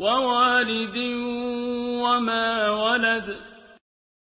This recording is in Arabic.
وَوَالِدٍ وَمَا وَلَدَ